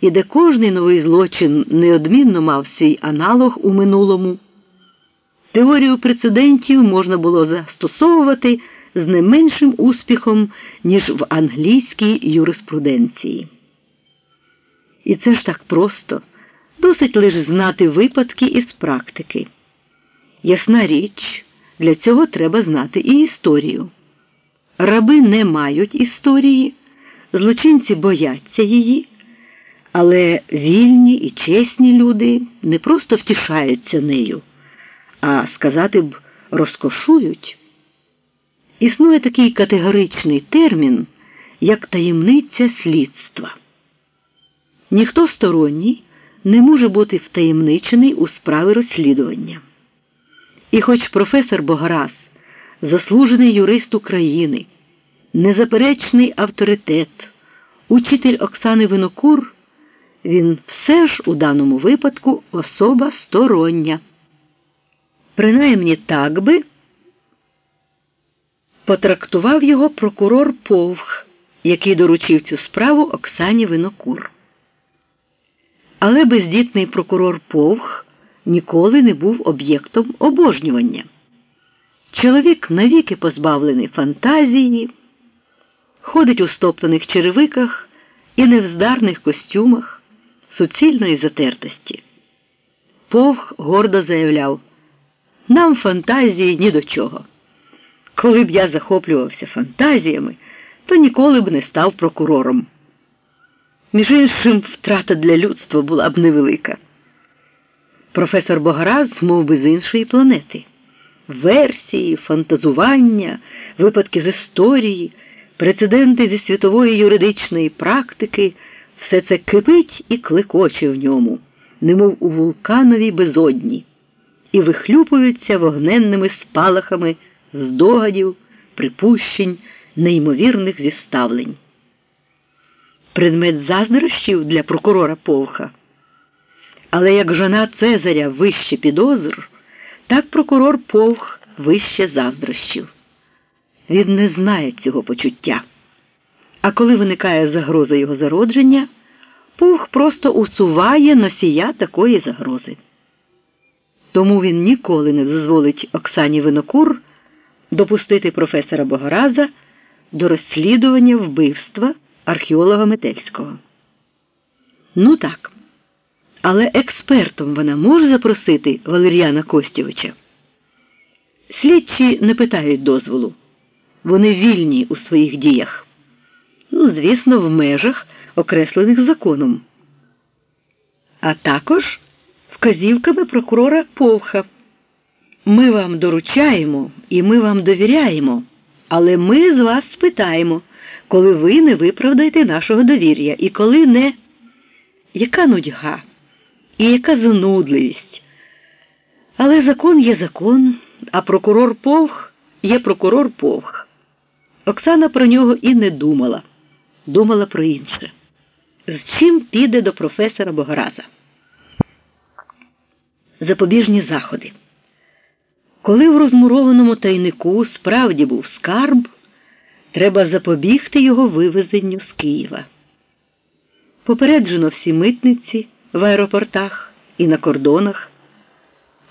і де кожний новий злочин неодмінно мав свій аналог у минулому. Теорію прецедентів можна було застосовувати з не меншим успіхом, ніж в англійській юриспруденції. І це ж так просто, досить лише знати випадки із практики. Ясна річ, для цього треба знати і історію. Раби не мають історії, злочинці бояться її, але вільні і чесні люди не просто втішаються нею, а сказати б, розкошують. Існує такий категоричний термін, як таємниця слідства. Ніхто сторонній не може бути втаємничений у справи розслідування. І хоч професор Бограс, заслужений юрист України, незаперечний авторитет, учитель Оксани Винокур, він все ж у даному випадку особа стороння. Принаймні так би потрактував його прокурор Повх, який доручив цю справу Оксані Винокур. Але бездітний прокурор Повх ніколи не був об'єктом обожнювання. Чоловік навіки позбавлений фантазії, ходить у стоплених черевиках і невздарних костюмах суцільної затертості. Повх гордо заявляв, нам фантазії ні до чого. Коли б я захоплювався фантазіями, то ніколи б не став прокурором. Між іншим, втрата для людства була б невелика. Професор Бограз мов би, з іншої планети. Версії, фантазування, випадки з історії, прецеденти зі світової юридичної практики все це кипить і клекоче в ньому, немов у вулкановій безодні, і вихлюпуються вогненними спалахами здогадів, припущень, неймовірних зіставлень. Предмет заздрощів для прокурора Повха. Але як жона Цезаря вище підозр, так прокурор Повх вище заздрощів. Він не знає цього почуття. А коли виникає загроза його зародження, Повх просто усуває носія такої загрози. Тому він ніколи не дозволить Оксані Винокур допустити професора Богораза до розслідування вбивства археолога Метельського. Ну так. Але експертом вона може запросити Валеріана Костєвича. Слідчі не питають дозволу. Вони вільні у своїх діях. Ну, звісно, в межах, окреслених законом. А також вказівками прокурора Повха. Ми вам доручаємо і ми вам довіряємо, але ми з вас спитаємо, коли ви не виправдаєте нашого довір'я і коли не. Яка нудьга і яка занудливість. Але закон є закон, а прокурор Повх є прокурор Повх. Оксана про нього і не думала, думала про інше. З чим піде до професора Богораза? Запобіжні заходи. Коли в розмурованому тайнику справді був скарб, треба запобігти його вивезенню з Києва. Попереджено всі митниці в аеропортах і на кордонах,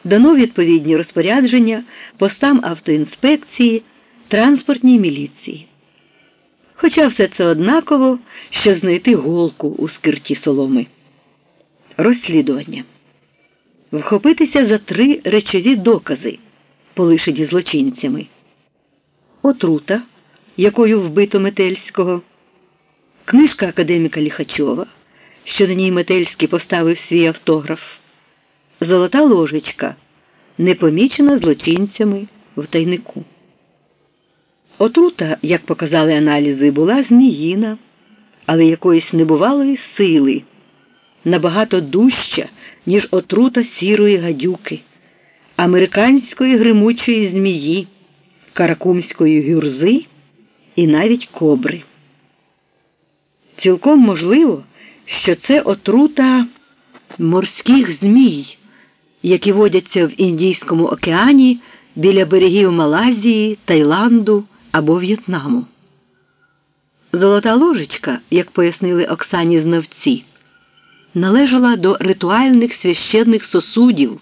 дано відповідні розпорядження постам автоінспекції, транспортній міліції. Хоча все це однаково, що знайти голку у скирті соломи. Розслідування. Вхопитися за три речові докази полишені злочинцями. Отрута, якою вбито Метельського, книжка академіка Ліхачова, що на ній Метельський поставив свій автограф, золота ложечка, не помічена злочинцями в тайнику. Отрута, як показали аналізи, була зміїна, але якоїсь небувалої сили, набагато дужча, ніж отрута сірої гадюки американської гримучої змії, каракумської гюрзи і навіть кобри. Цілком можливо, що це отрута морських змій, які водяться в Індійському океані біля берегів Малайзії, Таїланду або В'єтнаму. Золота ложечка, як пояснили Оксані знавці, належала до ритуальних священних сосудів